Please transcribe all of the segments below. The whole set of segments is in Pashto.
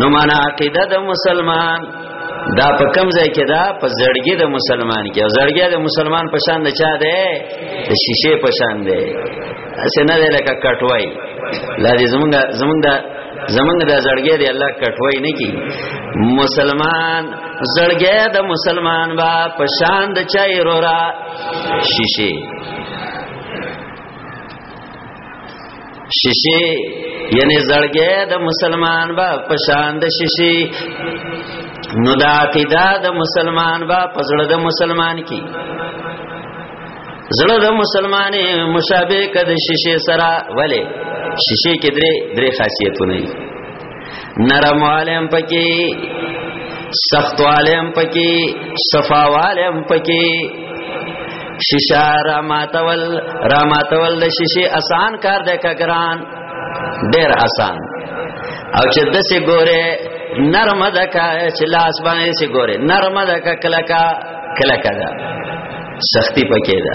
نو معنا عقیده د مسلمان دا په کم ځای کې دا په زړګي د مسلمان کې زړګي د مسلمان په شان د چا دی د شیشه په شان دی اسنه ده لکه کټوي لا دې زمونږ زمونږ دا زمونږ دا زړګي دی الله کټوي نه کی مسلمان زړګي د مسلمان با په شان د چا ایرورا شیشه شیشه یعنی زړګې د مسلمان با پشان د شیشه نو دا عقیده د مسلمان با پزړه د مسلمان کی زړه د مسلمانې مشابه کده شیشه سره ولی شیشه کې درې درې خاصیتونه دي نرم عالم پکې سخت عالم پکې صفا عالم پکې شیشه را ماتول را ماتول د شیشه آسان کار دی کګران ډیر آسان او چې د سه ګوره نرم ده کا چې لاس باندې سه ګوره نرم ده کا کلکا کلکا ده سختی پکې ده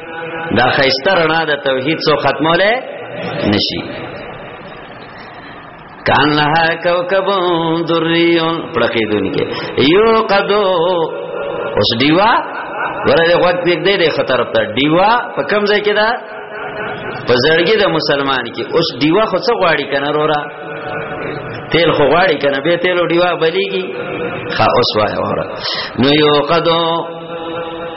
دا خیسته رڼا د توحید سو ختموله نشي کان لها کوكب دري پړقیدونکې یو قدو اوس دیوا ورته وخت دې دې خطر ته دیوا په کم ځای کې دا په زړګي د مسلمان کې اوس دیوا خو څه غواړي کنه رورا تیل خو غواړي کنه به تیلو دیوا بلیږي خا اوس وای وره نو یو قدو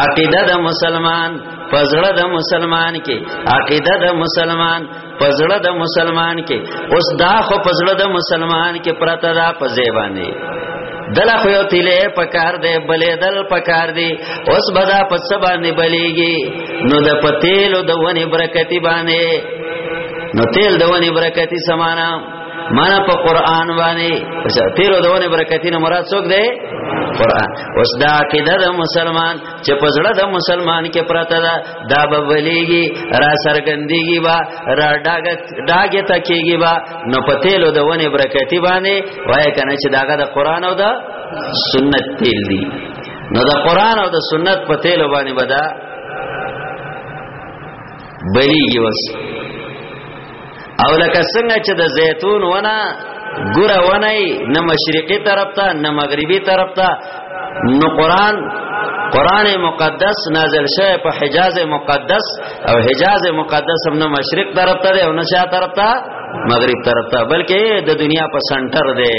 عقیده د مسلمان پزړه د مسلمان کې عقیده د مسلمان پزړه د مسلمان کې اوس دا خو پزړه د مسلمان کې پرته دا په زیبانی دلا خو یو تیلې پکار دی بلې دل پکار دی اوس بدا په سبا نه بلیږي نو د پتیلو د ونی برکتی باندې نو تیل د ونی برکتی سمانا مانا په قران باندې تیرو دونه برکتینه مراد څوک دی قران اوس دا عقیده د مسلمان چې په زړه د مسلمان کې پراته ده دا به ولېږي را سرګندېږي با را ډاګ ډاګ ته کېږي با نو په تیلو د ونه برکتی باندې وای کنه چې داګه د قران او د سنت تیل دی نو د قران او د سنت په تیلو باندې بدا بلیږي وس او لکه څنګه چې د زیتون ونه ګره ونه نه مشرقي طرف ته نه مغربي طرف ته نو قران قران مقدس نازل شوی په حجاز مقدس او حجاز مقدس هم نه مشرق طرف ته او نه شا طرف ته مغرب طرف ته بلکې د دنیا په سنټر دی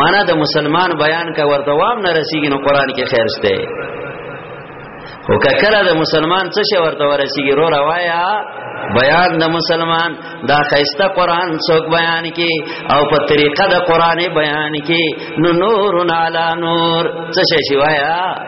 منه د مسلمان بیان کا ورته وام نه رسیږي نو قران کې خیر شته خو کله د مسلمان څه شي ورته ورسیږي رو روایا بیان د مسلمان دا خیسته قران څوک بیان کی او په طریقه د قران بیان کی نو نور علی نور څه شي وایا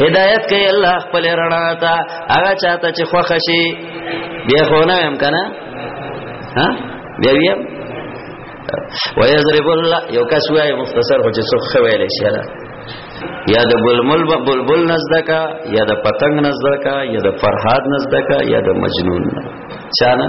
هدایت کوي الله خپل رڼا ته هغه چاته چې خوښ شي بیا خو نه هم کنه ها بیا بیا ويضرب الله یو کس وای مختصر هو چې څو خویل شي الله یا د بلبل بلبل نزدکا یا د پتنګ نزدکا یا د فرهاد نزدکا یا د مجنون چانه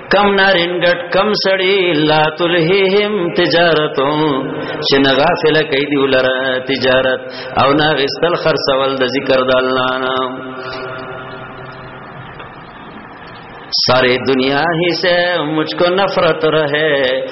کم نارین ګټ کم سړی لا تلهیهم تجارت چې نه غافل کوي دی ولره تجارت او نه غستل خرڅول د ذکر د الله نه سارے دنیا ہی سے مجھ کو نفرت رہے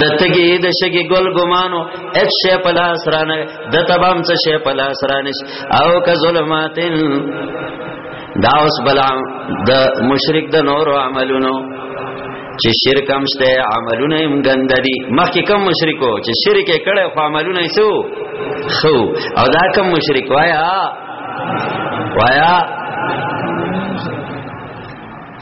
د تګي د شګي ګل ګمانو اچ شی په لاس رانه د تبام څه شی په لاس رانش او ک ظلماتن دا اوس بلعم د مشرک د نورو عملونو چې شرک هم شته عملونه هم ګند دي مخکې کم مشرکو چې شرک یې کړي خو عملونه یې سو خو او دا کم مشرک وایا وایا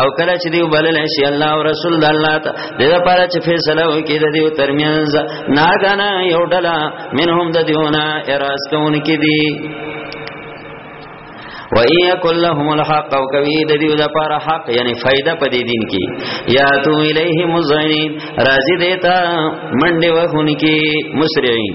او کله چې دی بلل شي الله او رسول د الله ته د لپاره چې فیصله وکړي د دیو ترمنځ ناګانا یو ډلا منهم د دیونه اراس کون کې دی و ایا کلهم الحق او کوي د دې لپاره حق یعنی فائدہ په دې دین کې یا تو الیه مزین راضی دیتا منډه وهونکي مسرعين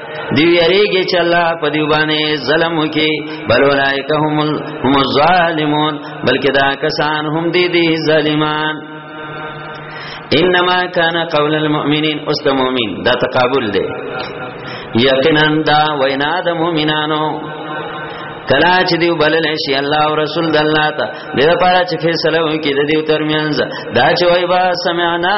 دی یریږي چې الله په دی باندې ظلم وکي بل اولایک هم هم الظالمون بلکې دا کسان هم دي دي ظالمان انما کان قول المؤمنین اوس د مؤمن دا تقابل دی یقینا دا وینا د مؤمنانو کلا چې دی بلل شي الله او رسول د الله ته د لپاره چې فیصله وکړي د دې ترمنځ دا چې وای با سمعنا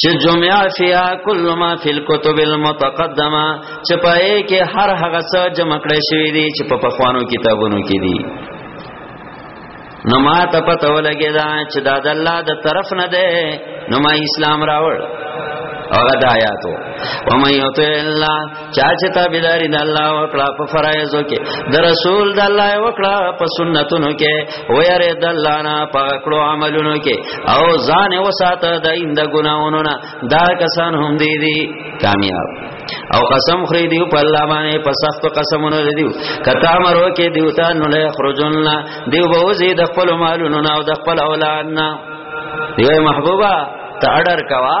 چې جمعه فیا کل ما فی الكتب المتقدمه چې پای کې هر هغه څه جمع کړی شوی دی چې په پخوانو کتابونو کې دی نو ما ته پته ولګی دا چې دا د الله د طرف نه ده نو ما اسلام راوړ هغه د آیاتو و مې یوته الله چا چې تابعداري د الله وکړه په فرایضو کې د رسول د الله وکړه په سنتونو کې ويره د الله نه په کړو عملونو کې او ځان وساته د اند ګناونو نه دا کسان هم دي دي کامیاب او قسم خری دیو په الله باندې په سخت قسمونه دیو کته مرو کې دیو ته نو له خرجون دیو بوزي د خپل مالونو او د خپل اولاد نه دیو محبوبا ته اډر کوا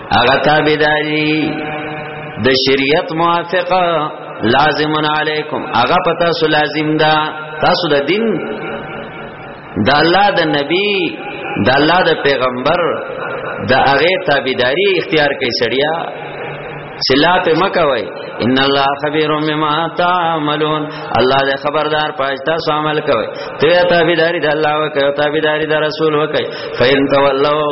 هغه تابعداري د شریعت موافقه لازم علیکم هغه پتا سو لازم دا تاسو د دین د الله د نبی د الله د پیغمبر د هغه تابعداري اختیار کوي سړیا سلا په مکه وای ان الله خبير مما تعملون الله دې خبردار پښتا سو عمل کوي ته تابعداري د الله وکي او تابعداري د رسول وکي فین تولوا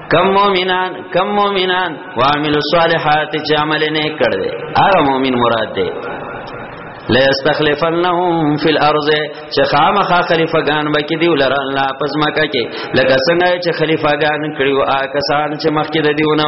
کم مومنان کم مومنان وعمل الصالحات چې عمل نه کړ دې هغه مومن مراد دې لا استخلفنهم فی الارض چې خامخا خلیفګان بکې دی ولر الله پس مکه کې لکه څنګه چې خلیفګان کړیو آ کسان چې مخکې د دیونه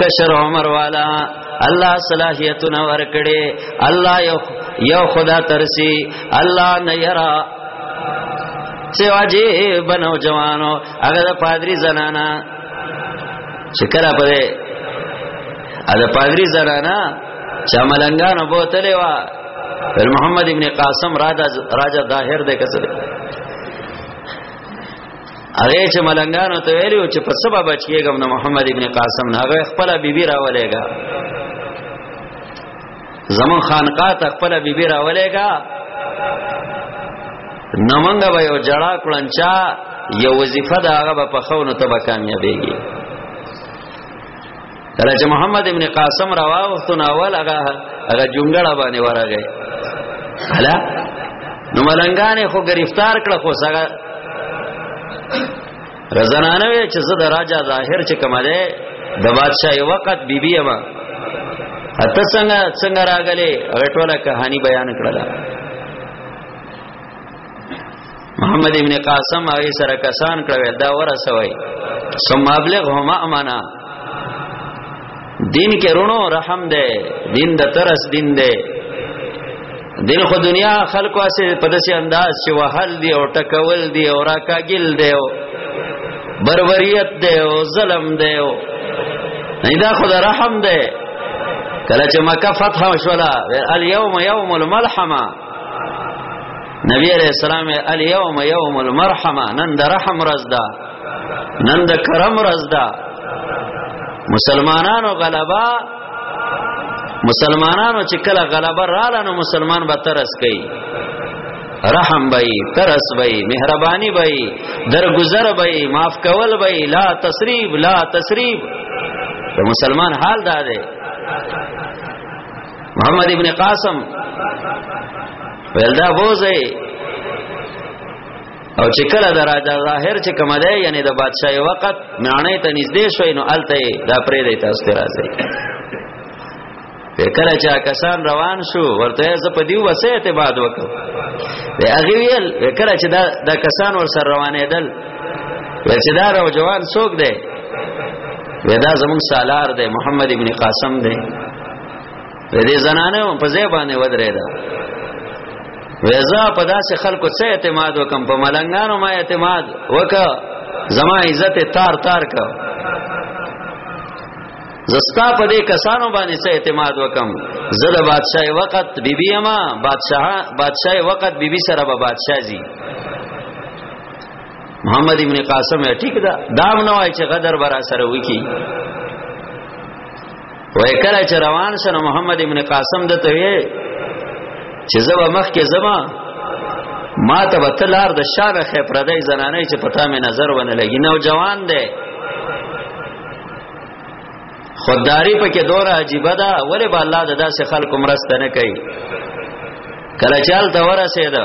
کشر عمر والا الله صلاحیتونه ورکړي الله یو یو خدا ترسي الله نه یرا سیوا جی بنو جوانو هغه د پادری زنانا چې کله په دې اده پادری زنانا چې ملنګانو بوتلې وا ول محمد ابن قاسم راجا راجا ظاهر دې کسره هغه چې ملنګانو ته ویلو چې په سبب بچیږم نو محمد ابن قاسم نه هغه خپل بیبي راولېګا زمون خانقاه ته خپل بیبي راولېګا نمنګ به یو جړا کړنچا یو وظیفه دا هغه په خونو ته به کامیابېږي کله چې محمد ابن قاسم روا وختونه اول هغه هغه جونګړه باندې ورغی هلا نو ملنګانې خو گرفتار کړ خو سره رزنانه وی چې زه د راجا ظاهر چې کومه ده د بادشاہي وخت بیبي ما اته څنګه څنګه راغلي غټوله کہانی بیان کړله محمد ابن قاسم هغه سره کسان کړو دا ورسوي ثم ابلغهما امانه دین کې رونو رحم ده دین د ترس دین ده دین خو دنیا خلکو اسه په داسې انداز چې وهل دی او ټکول دی او راکاګل دی او بربریت دی او ظلم دی او دا خو د رحم دی کله چې مکه فتح وشولا الیوم یوم الملحمه نبی علیہ السلام الیوم یوم المرحمه نن د رحم ورځ ده نن د کرم ورځ ده مسلمانانو غلبا مسلمانانو چې کله غلبه رااله نو مسلمان به ترس کوي رحم بای ترس بای مهربانی بای درگذر بای معاف کول بای لا تسریب لا تسریب د مسلمان حال دا دی محمد ابن قاسم ولدا بوزه او چې کله د راجا ظاهر چې کوم دی یعنی د بادشاہي وخت معنی ته نږدې شوی نو الته دا پرې دی تاسو ته راځي کله چې کسان روان شو ورته زه په دیو وسه اعتماد وکړ دی هغه ویل کله چې دا د کسان ور سره روانې دل چې دا راو جوان څوک دی ودا زمون سالار دی محمد ابن قاسم دی دې زنانه په ځای باندې ودرې ده وېزا په داسې خلکو څه اعتماد وکم په ملنګانو ما اعتماد وکا زما عزت تار تار کا زستا په دې کسانو باندې څه اعتماد وکم زه د بادشاہي وخت بیبي اما بادشاہ بادشاہي وخت بیبي سره به بادشاہ زی محمد ابن قاسم ټیک دا دام نوای چې غدر برا سره وکی وای کله چې روان شنه محمد ابن قاسم د ته وی چې زما مخ کې زما ما ته وتلار د شابه خې پردای زنانه چې پتا مې نظر ونه لګی نو جوان دی خودداری په کې دوره عجیب ده ولې با الله د داسې خلکو مرسته نه کوي کله چل ته ورسېده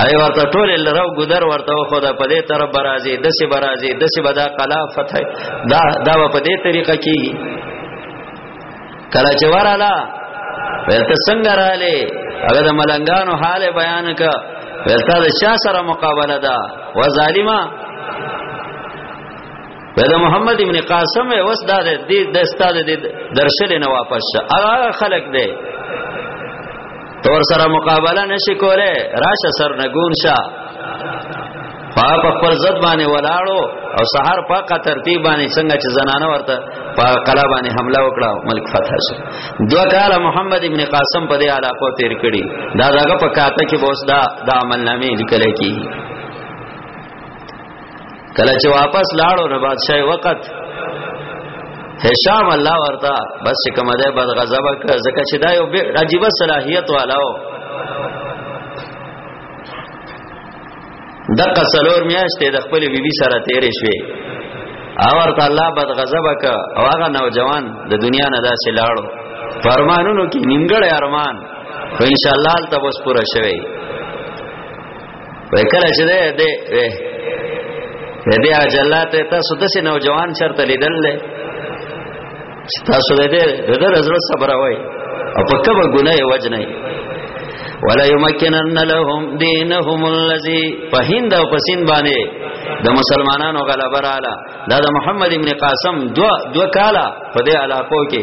ای ورته ټول لرو ګذر ورته خو دا په دې تر برازي د سي برازي د سي بدا قلا فتح دا دا په دې طریقه کې کله چې وراله ولته څنګه رااله هغه د ملنګانو حال بیان ک ولته د شاه سره مقابله ده و ظالما دا محمد ابن قاسم اوس دا د دې د استاد د درشل نه واپس شه هغه خلق دی تور سره مقابله نشي کوله راشه سر نګون شه پاپ خپل زد باندې ولاړو او سحر په کا ترتیب باندې څنګه چې زنانه ورته په کلا باندې حمله وکړه ملک فتح شو دوه کال محمد ابن قاسم په دې علاقو تیر کړي دا داګه په کاته کې بوس دا د عمل نامې لیکل کیږي کله چې واپس لاړو نه بادشاہ وخت هشام الله ورته بس کوم ده بد غضب کړ ځکه چې دا یو عجیب صلاحیت والاو دغه سلور میاشتې د خپل بیبي سره تیرې شوې او ورته الله بد غضب کړ او هغه نوجوان د دنیا نه داسې لاړو فرمانونو کې نیمګړی ارمان خو ان شاء الله تاسو پوره شوي وای کله چې ده ده وې دې هغه جلات تاسو د سې نوجوان چرته لیدل له تاسو دې دې د رزړه صبر وای او په کومه ګناه وجه نه ولا یمکنن لهم دینهم الذی فهند او پسین باندې د مسلمانانو غلبه رااله دا د محمد ابن قاسم دو دو کاله په دې علاقو کې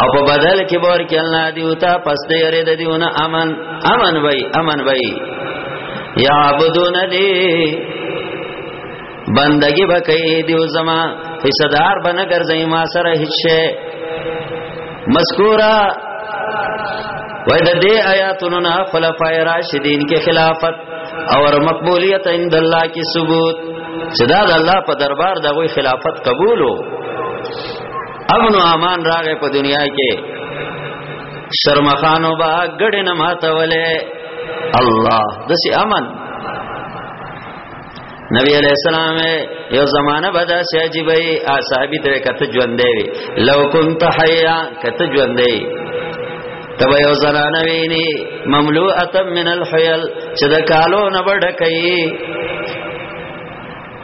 او په بدل کې بور کې الله دی او تا پس دې یری د دیونه امن امن وای امن وای یعبدون دی بندگی بکئی دیو زما حصدار بنا گرزئی ما سر حصے مذکورہ وای د دې آیاتونو نه خلفای راشدین کې خلافت او مقبولیت عند الله کې ثبوت چې دا د الله په دربار دغه خلافت قبولو امن او امان راغې په دنیا کې شرمخانو با ګډه نه ماتولې الله دسی امن نبی علیہ السلام یو زمانہ بدا سی عجیب ای صحابی ته کته ژوندې وی لو کنت حیا کته ژوندې تب یو زنان ویني مملوءه من الحیل چې د کالو نه بډکې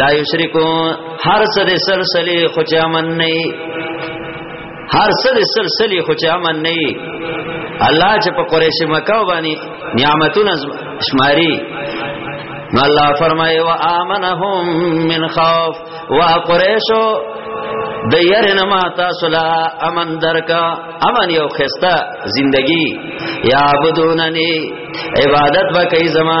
لا یشرکو هر څه د سلسله خو چې امن نه هر څه د سلسله خو چې امن نه الله چې په قریش مکه باندې نعمتونه شماري نو الله فرمایي وا امنهم من خوف وا قریشو د یاره نه ما تاسو لا امن درکا امن یو خسته زندگی یا عبدوننی عبادت وکي زما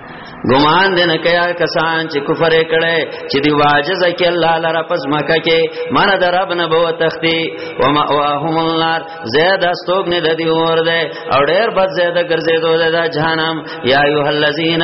ګمان دې نه کیا کسان چې کفر کړي چې دی واجز کې الله لره پس مکه کې من در رب نه بو تختی و ما واهم النار زید استوګ نه د دې اور دې او ډېر بد زید ګرځې دوه د جهنم یا ایه الذین